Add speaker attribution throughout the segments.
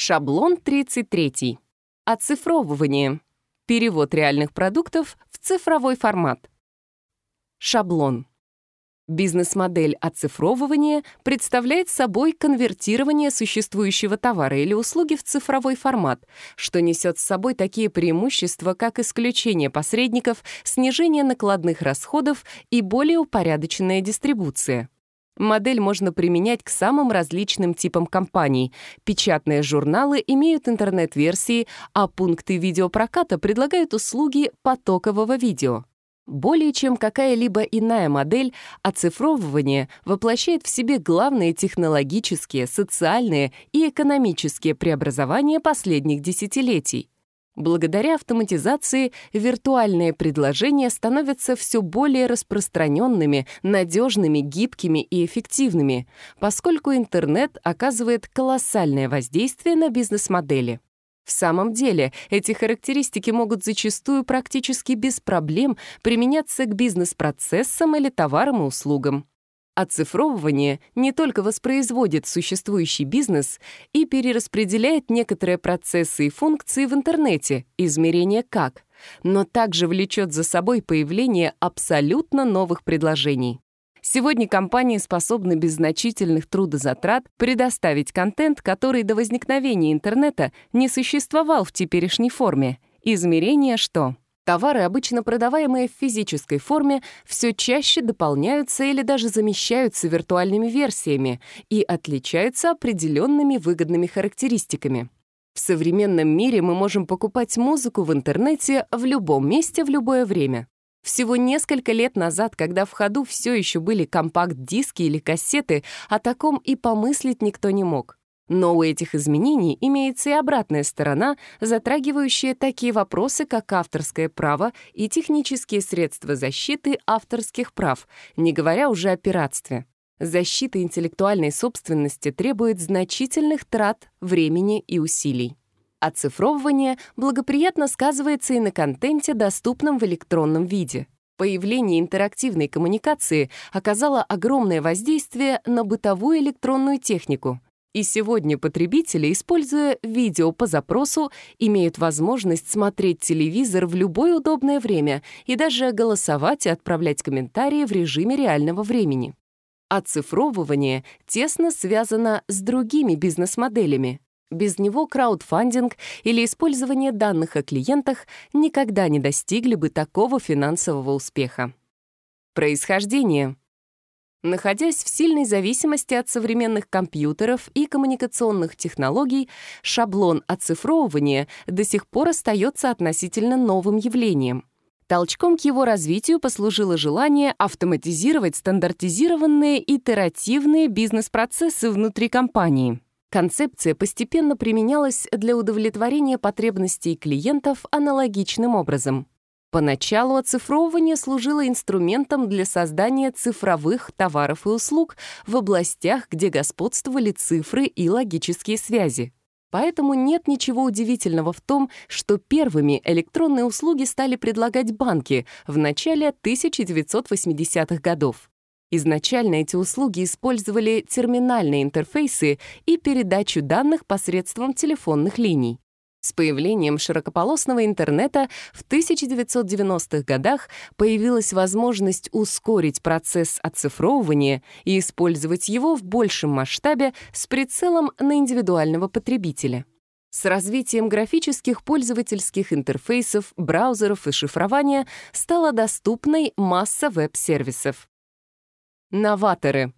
Speaker 1: Шаблон 33. Оцифровывание. Перевод реальных продуктов в цифровой формат. Шаблон. Бизнес-модель оцифровывания представляет собой конвертирование существующего товара или услуги в цифровой формат, что несет с собой такие преимущества, как исключение посредников, снижение накладных расходов и более упорядоченная дистрибуция. Модель можно применять к самым различным типам компаний. Печатные журналы имеют интернет-версии, а пункты видеопроката предлагают услуги потокового видео. Более чем какая-либо иная модель, оцифровывание воплощает в себе главные технологические, социальные и экономические преобразования последних десятилетий. Благодаря автоматизации виртуальные предложения становятся все более распространенными, надежными, гибкими и эффективными, поскольку интернет оказывает колоссальное воздействие на бизнес-модели. В самом деле, эти характеристики могут зачастую практически без проблем применяться к бизнес-процессам или товарам и услугам. Оцифровывание не только воспроизводит существующий бизнес и перераспределяет некоторые процессы и функции в интернете, измерение как, но также влечет за собой появление абсолютно новых предложений. Сегодня компании способны без значительных трудозатрат предоставить контент, который до возникновения интернета не существовал в теперешней форме. Измерение что? Товары, обычно продаваемые в физической форме, все чаще дополняются или даже замещаются виртуальными версиями и отличаются определенными выгодными характеристиками. В современном мире мы можем покупать музыку в интернете в любом месте в любое время. Всего несколько лет назад, когда в ходу все еще были компакт-диски или кассеты, о таком и помыслить никто не мог. Но у этих изменений имеется и обратная сторона, затрагивающая такие вопросы, как авторское право и технические средства защиты авторских прав, не говоря уже о пиратстве. Защита интеллектуальной собственности требует значительных трат, времени и усилий. Оцифровывание благоприятно сказывается и на контенте, доступном в электронном виде — Появление интерактивной коммуникации оказало огромное воздействие на бытовую электронную технику. И сегодня потребители, используя видео по запросу, имеют возможность смотреть телевизор в любое удобное время и даже голосовать и отправлять комментарии в режиме реального времени. Оцифровывание тесно связано с другими бизнес-моделями. Без него краудфандинг или использование данных о клиентах никогда не достигли бы такого финансового успеха. Происхождение — Находясь в сильной зависимости от современных компьютеров и коммуникационных технологий, шаблон оцифровывания до сих пор остается относительно новым явлением. Толчком к его развитию послужило желание автоматизировать стандартизированные итеративные бизнес-процессы внутри компании. Концепция постепенно применялась для удовлетворения потребностей клиентов аналогичным образом. Поначалу оцифровывание служило инструментом для создания цифровых товаров и услуг в областях, где господствовали цифры и логические связи. Поэтому нет ничего удивительного в том, что первыми электронные услуги стали предлагать банки в начале 1980-х годов. Изначально эти услуги использовали терминальные интерфейсы и передачу данных посредством телефонных линий. С появлением широкополосного интернета в 1990-х годах появилась возможность ускорить процесс оцифровывания и использовать его в большем масштабе с прицелом на индивидуального потребителя. С развитием графических пользовательских интерфейсов, браузеров и шифрования стала доступной масса веб-сервисов. Новаторы —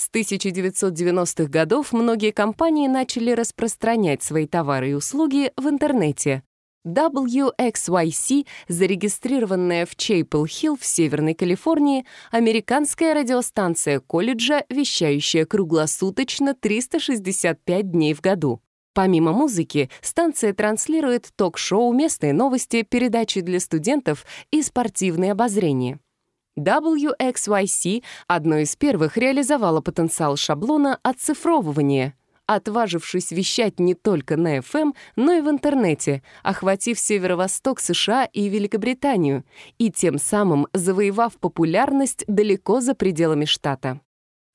Speaker 1: с 1990-х годов многие компании начали распространять свои товары и услуги в интернете. WXYC, зарегистрированная в Чейпл-Хилл в Северной Калифорнии, американская радиостанция колледжа, вещающая круглосуточно 365 дней в году. Помимо музыки, станция транслирует ток-шоу, местные новости, передачи для студентов и спортивные обозрения. WXYC одной из первых реализовала потенциал шаблона оцифровывания, отважившись вещать не только на FM, но и в интернете, охватив северо-восток США и Великобританию, и тем самым завоевав популярность далеко за пределами штата.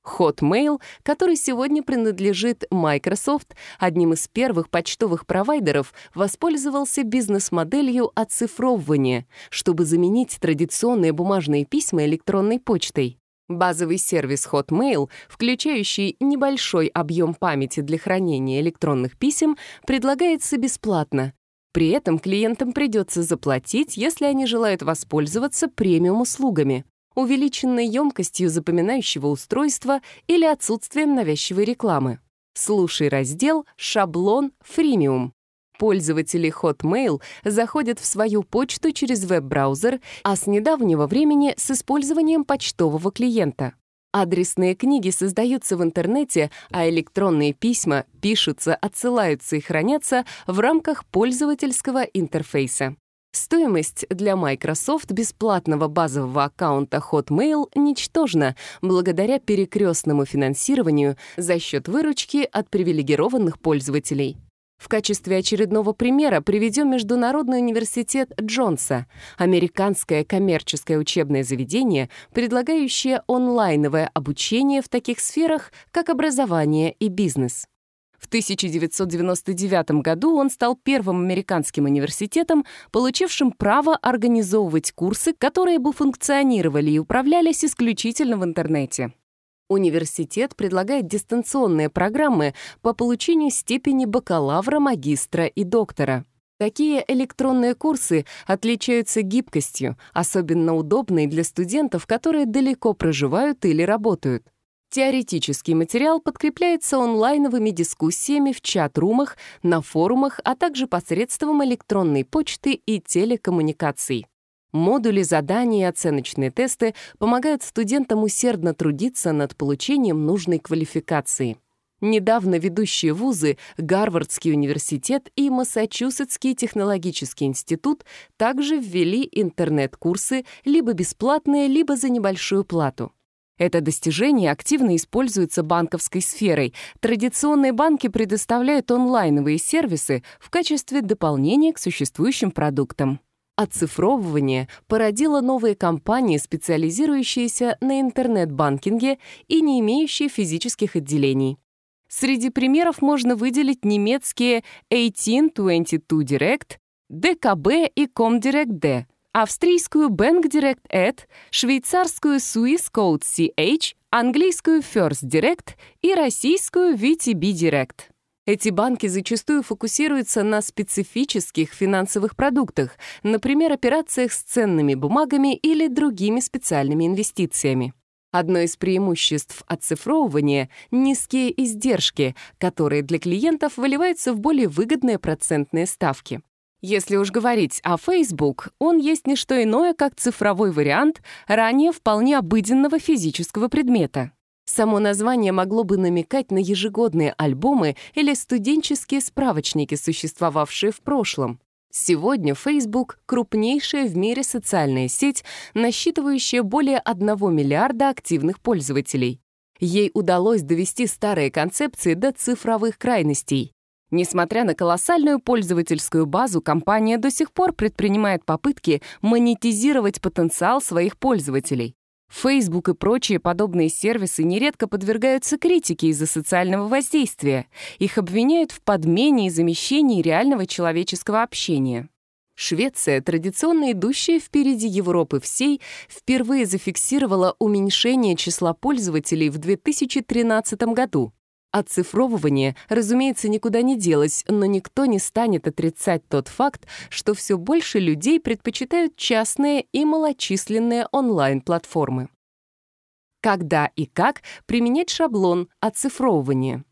Speaker 1: Hotmail, который сегодня принадлежит Microsoft, одним из первых почтовых провайдеров, воспользовался бизнес-моделью оцифровывания, чтобы заменить традиционные бумажные письма электронной почтой. Базовый сервис Hotmail, включающий небольшой объем памяти для хранения электронных писем, предлагается бесплатно. При этом клиентам придется заплатить, если они желают воспользоваться премиум-услугами увеличенной емкостью запоминающего устройства или отсутствием навязчивой рекламы. Слушай раздел «Шаблон фримиум». Пользователи Hotmail заходят в свою почту через веб-браузер, а с недавнего времени с использованием почтового клиента. Адресные книги создаются в интернете, а электронные письма пишутся, отсылаются и хранятся в рамках пользовательского интерфейса. Стоимость для Microsoft бесплатного базового аккаунта Hotmail ничтожна благодаря перекрестному финансированию за счет выручки от привилегированных пользователей. В качестве очередного примера приведем Международный университет Джонса, американское коммерческое учебное заведение, предлагающее онлайновое обучение в таких сферах, как образование и бизнес. В 1999 году он стал первым американским университетом, получившим право организовывать курсы, которые бы функционировали и управлялись исключительно в интернете. Университет предлагает дистанционные программы по получению степени бакалавра, магистра и доктора. Такие электронные курсы отличаются гибкостью, особенно удобной для студентов, которые далеко проживают или работают. Теоретический материал подкрепляется онлайновыми дискуссиями в чат-румах, на форумах, а также посредством электронной почты и телекоммуникаций. Модули, задания и оценочные тесты помогают студентам усердно трудиться над получением нужной квалификации. Недавно ведущие вузы Гарвардский университет и Массачусетский технологический институт также ввели интернет-курсы либо бесплатные, либо за небольшую плату. Это достижение активно используется банковской сферой. Традиционные банки предоставляют онлайновые сервисы в качестве дополнения к существующим продуктам. Оцифровывание породило новые компании, специализирующиеся на интернет-банкинге и не имеющие физических отделений. Среди примеров можно выделить немецкие 1822 Direct, DKB и ComDirect D, австрийскую Bank Direct Ad, швейцарскую Swiss Code CH, английскую First Direct и российскую VTB Direct. Эти банки зачастую фокусируются на специфических финансовых продуктах, например, операциях с ценными бумагами или другими специальными инвестициями. Одно из преимуществ оцифровывания — низкие издержки, которые для клиентов выливаются в более выгодные процентные ставки. Если уж говорить о Facebook, он есть не что иное, как цифровой вариант ранее вполне обыденного физического предмета. Само название могло бы намекать на ежегодные альбомы или студенческие справочники, существовавшие в прошлом. Сегодня Facebook — крупнейшая в мире социальная сеть, насчитывающая более 1 миллиарда активных пользователей. Ей удалось довести старые концепции до цифровых крайностей. Несмотря на колоссальную пользовательскую базу, компания до сих пор предпринимает попытки монетизировать потенциал своих пользователей. Facebook и прочие подобные сервисы нередко подвергаются критике из-за социального воздействия. Их обвиняют в подмене и замещении реального человеческого общения. Швеция, традиционно идущая впереди Европы всей, впервые зафиксировала уменьшение числа пользователей в 2013 году. Оцифровывание, разумеется, никуда не делось, но никто не станет отрицать тот факт, что все больше людей предпочитают частные и малочисленные онлайн-платформы. Когда и как применять шаблон оцифровывания?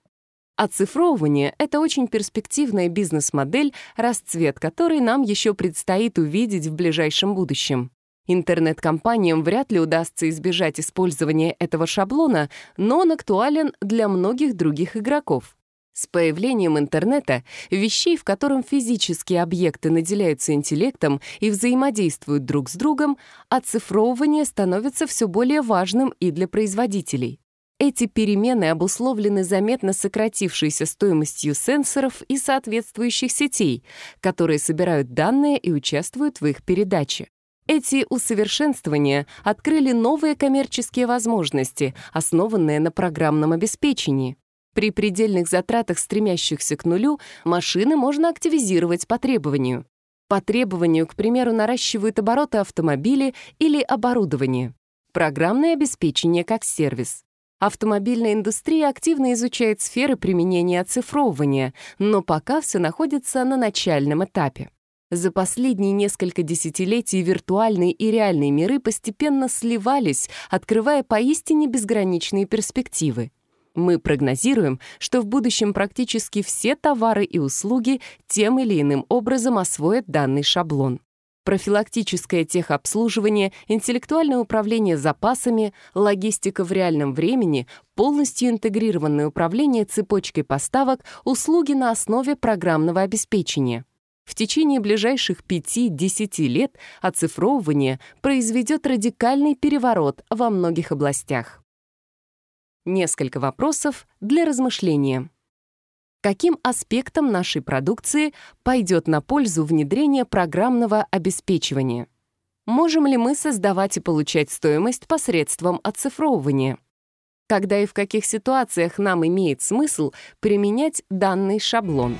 Speaker 1: Оцифровывание — это очень перспективная бизнес-модель, расцвет которой нам еще предстоит увидеть в ближайшем будущем. Интернет-компаниям вряд ли удастся избежать использования этого шаблона, но он актуален для многих других игроков. С появлением интернета, вещей, в котором физические объекты наделяются интеллектом и взаимодействуют друг с другом, оцифровывание становится все более важным и для производителей. Эти перемены обусловлены заметно сократившейся стоимостью сенсоров и соответствующих сетей, которые собирают данные и участвуют в их передаче. Эти усовершенствования открыли новые коммерческие возможности, основанные на программном обеспечении. При предельных затратах, стремящихся к нулю, машины можно активизировать по требованию. По требованию, к примеру, наращивают обороты автомобили или оборудование. Программное обеспечение как сервис. Автомобильная индустрия активно изучает сферы применения оцифровывания, но пока все находится на начальном этапе. За последние несколько десятилетий виртуальные и реальные миры постепенно сливались, открывая поистине безграничные перспективы. Мы прогнозируем, что в будущем практически все товары и услуги тем или иным образом освоят данный шаблон. Профилактическое техобслуживание, интеллектуальное управление запасами, логистика в реальном времени, полностью интегрированное управление цепочкой поставок, услуги на основе программного обеспечения — в течение ближайших 5-10 лет оцифровывание произведет радикальный переворот во многих областях. Несколько вопросов для размышления. Каким аспектом нашей продукции пойдет на пользу внедрение программного обеспечивания? Можем ли мы создавать и получать стоимость посредством оцифровывания? Когда и в каких ситуациях нам имеет смысл применять данный шаблон?